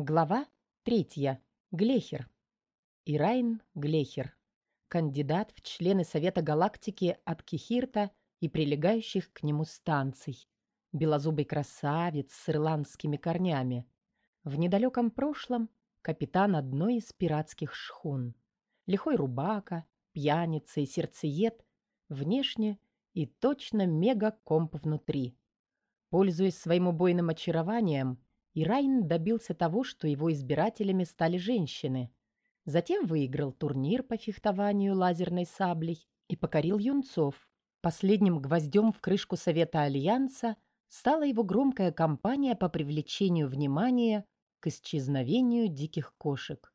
Глава третья. Глехер. Ирайн Глехер. Кандидат в члены Совета Галактики от Кихирта и прилегающих к нему станций. Белозубый красавец с ирландскими корнями. В недалеком прошлом капитан одной из пиратских шхун. Лихой рубака, пьяница и сердцеед. Внешне и точно мега-комп внутри. Пользуясь своим убойным очарованием, Ирайн добился того, что его избирателями стали женщины. Затем выиграл турнир по фехтованию лазерной саблей и покорил юнцов. Последним гвоздем в крышку Совета Альянса стала его громкая кампания по привлечению внимания к исчезновению диких кошек.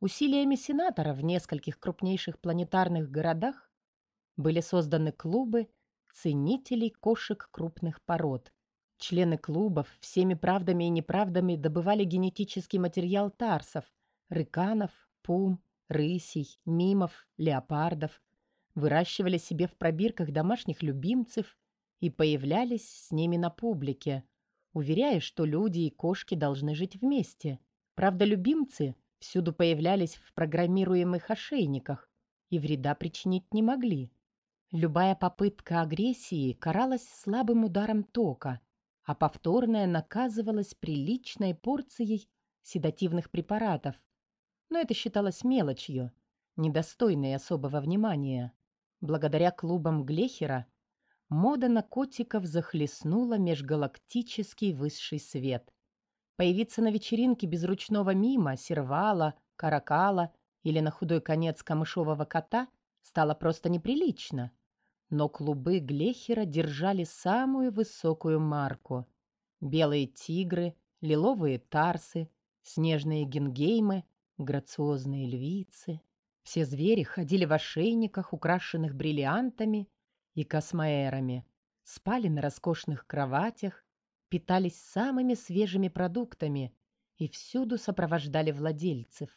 Усилиями сенатора в нескольких крупнейших планетарных городах были созданы клубы ценителей кошек крупных пород. Члены клубов всеми правдами и неправдами добывали генетический материал тарсов, рыканов, пум, рысей, мимов, леопардов, выращивали себе в пробирках домашних любимцев и появлялись с ними на публике, уверяя, что люди и кошки должны жить вместе. Правда, любимцы всюду появлялись в программируемых ошейниках и вреда причинить не могли. Любая попытка агрессии каралась слабым ударом тока, а повторная наказывалась приличной порцией седативных препаратов. Но это считалось мелочью, недостойной особого внимания. Благодаря клубам Глехера мода на котиков захлестнула межгалактический высший свет. Появиться на вечеринке без ручного мима, сервала, каракала или на худой конец камышового кота стало просто неприлично – но клубы Глехера держали самую высокую марку. Белые тигры, лиловые тарсы, снежные гингеймы, грациозные львицы. Все звери ходили в ошейниках, украшенных бриллиантами и космоэрами, спали на роскошных кроватях, питались самыми свежими продуктами и всюду сопровождали владельцев.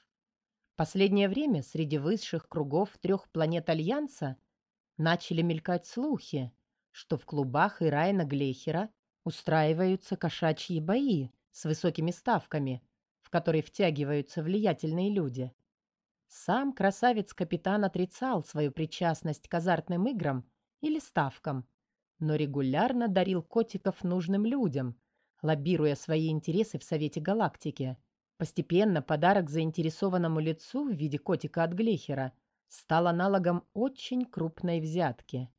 Последнее время среди высших кругов трех планет Альянса – начали мелькать слухи, что в клубах Ирайна Глехера устраиваются кошачьи бои с высокими ставками, в которые втягиваются влиятельные люди. Сам красавец-капитан отрицал свою причастность к азартным играм или ставкам, но регулярно дарил котиков нужным людям, лоббируя свои интересы в Совете Галактики. Постепенно подарок заинтересованному лицу в виде котика от Глехера – стал аналогом очень крупной взятки.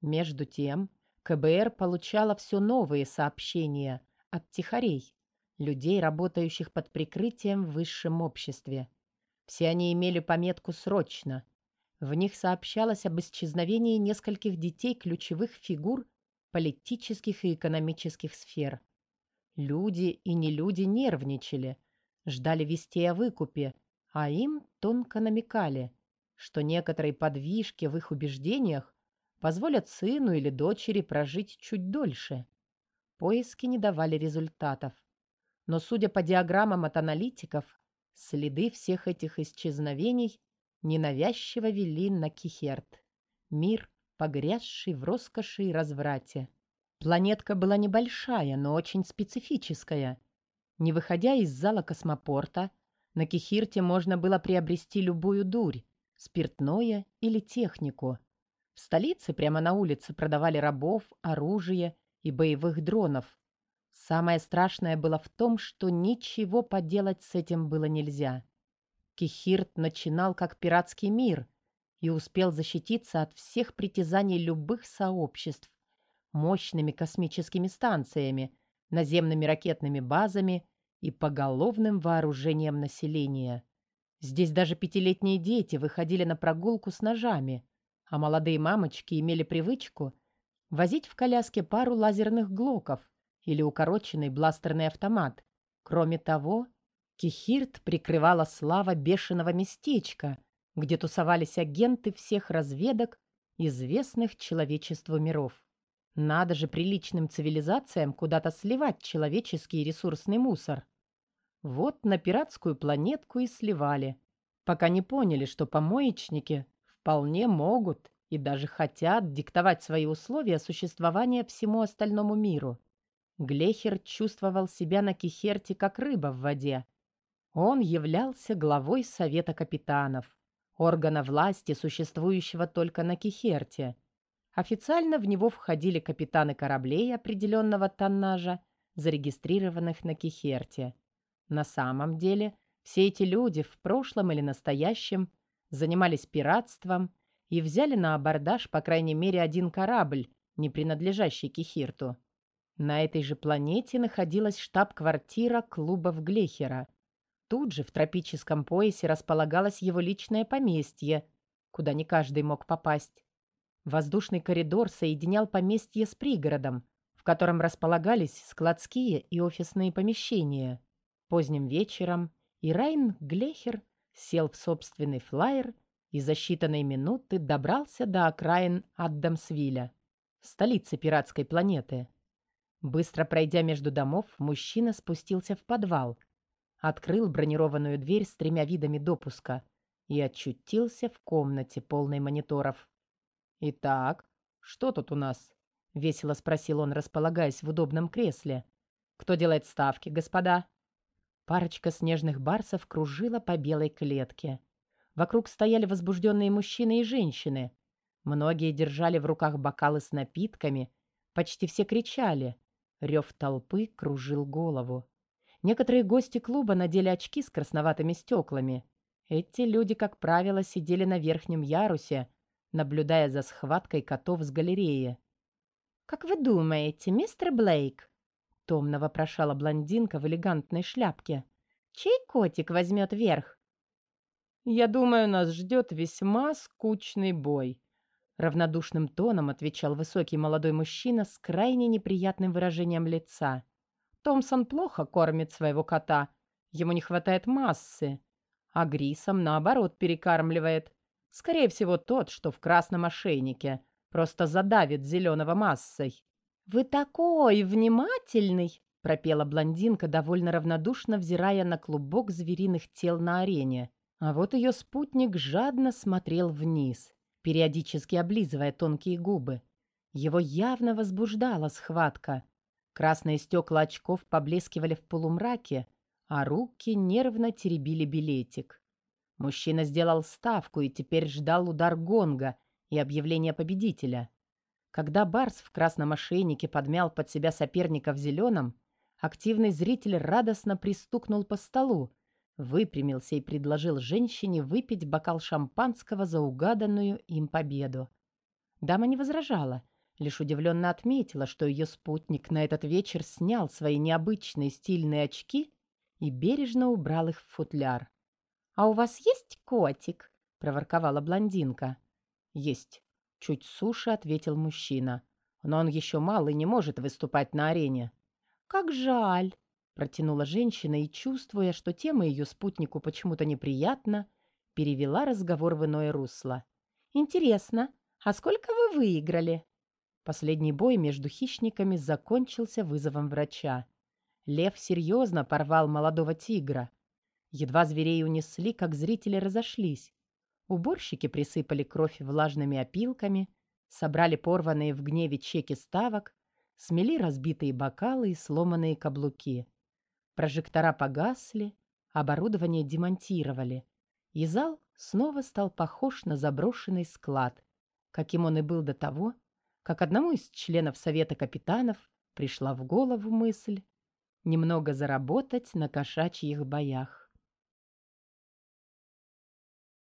Между тем, КБР получала все новые сообщения от тихарей, людей, работающих под прикрытием в высшем обществе. Все они имели пометку «срочно». В них сообщалось об исчезновении нескольких детей ключевых фигур политических и экономических сфер. Люди и нелюди нервничали, ждали вести о выкупе, а им тонко намекали – что некоторые подвижки в их убеждениях позволят сыну или дочери прожить чуть дольше. Поиски не давали результатов. Но, судя по диаграммам от аналитиков, следы всех этих исчезновений ненавязчиво вели на Кихерт. Мир, погрязший в роскоши и разврате. Планетка была небольшая, но очень специфическая. Не выходя из зала космопорта, на Кихирте можно было приобрести любую дурь, спиртное или технику. В столице прямо на улице продавали рабов, оружие и боевых дронов. Самое страшное было в том, что ничего поделать с этим было нельзя. Кихирт начинал как пиратский мир и успел защититься от всех притязаний любых сообществ мощными космическими станциями, наземными ракетными базами и поголовным вооружением населения. Здесь даже пятилетние дети выходили на прогулку с ножами, а молодые мамочки имели привычку возить в коляске пару лазерных глоков или укороченный бластерный автомат. Кроме того, Кихирт прикрывала слава бешеного местечка, где тусовались агенты всех разведок, известных человечеству миров. Надо же приличным цивилизациям куда-то сливать человеческий ресурсный мусор. Вот на пиратскую планетку и сливали, пока не поняли, что помоечники вполне могут и даже хотят диктовать свои условия существования всему остальному миру. Глехер чувствовал себя на Кихерте как рыба в воде. Он являлся главой Совета капитанов, органа власти, существующего только на Кихерте. Официально в него входили капитаны кораблей определенного тоннажа, зарегистрированных на Кихерте. На самом деле, все эти люди в прошлом или настоящем занимались пиратством и взяли на абордаж по крайней мере один корабль, не принадлежащий Кихирту. На этой же планете находилась штаб-квартира клубов Глехера. Тут же в тропическом поясе располагалось его личное поместье, куда не каждый мог попасть. Воздушный коридор соединял поместье с пригородом, в котором располагались складские и офисные помещения. Поздним вечером Ирайн Глехер сел в собственный флайер и за считанные минуты добрался до окраин Аддамсвилля, столицы пиратской планеты. Быстро пройдя между домов, мужчина спустился в подвал, открыл бронированную дверь с тремя видами допуска и очутился в комнате, полной мониторов. «Итак, что тут у нас?» — весело спросил он, располагаясь в удобном кресле. «Кто делает ставки, господа?» Парочка снежных барсов кружила по белой клетке. Вокруг стояли возбужденные мужчины и женщины. Многие держали в руках бокалы с напитками, почти все кричали. Рев толпы кружил голову. Некоторые гости клуба надели очки с красноватыми стеклами. Эти люди, как правило, сидели на верхнем ярусе, наблюдая за схваткой котов с галереи. «Как вы думаете, мистер Блейк?» — томно вопрошала блондинка в элегантной шляпке. «Чей котик возьмет верх?» «Я думаю, нас ждет весьма скучный бой», — равнодушным тоном отвечал высокий молодой мужчина с крайне неприятным выражением лица. «Томпсон плохо кормит своего кота, ему не хватает массы, а Грисом, наоборот, перекармливает. Скорее всего, тот, что в красном ошейнике, просто задавит зеленого массой». «Вы такой внимательный!» — пропела блондинка, довольно равнодушно взирая на клубок звериных тел на арене. А вот ее спутник жадно смотрел вниз, периодически облизывая тонкие губы. Его явно возбуждала схватка. Красные стекла очков поблескивали в полумраке, а руки нервно теребили билетик. Мужчина сделал ставку и теперь ждал удар гонга и объявления победителя. Когда Барс в красном ошейнике подмял под себя соперника в зеленом, активный зритель радостно пристукнул по столу, выпрямился и предложил женщине выпить бокал шампанского за угаданную им победу. Дама не возражала, лишь удивленно отметила, что ее спутник на этот вечер снял свои необычные стильные очки и бережно убрал их в футляр. «А у вас есть котик?» — проворковала блондинка. «Есть», — чуть суше ответил мужчина. «Но он еще мал и не может выступать на арене». «Как жаль!» Протянула женщина и, чувствуя, что тема ее спутнику почему-то неприятна, перевела разговор в иное русло. «Интересно, а сколько вы выиграли?» Последний бой между хищниками закончился вызовом врача. Лев серьезно порвал молодого тигра. Едва зверей унесли, как зрители разошлись. Уборщики присыпали кровь влажными опилками, собрали порванные в гневе чеки ставок, смели разбитые бокалы и сломанные каблуки. Прожектора погасли, оборудование демонтировали, и зал снова стал похож на заброшенный склад, каким он и был до того, как одному из членов Совета капитанов пришла в голову мысль немного заработать на кошачьих боях.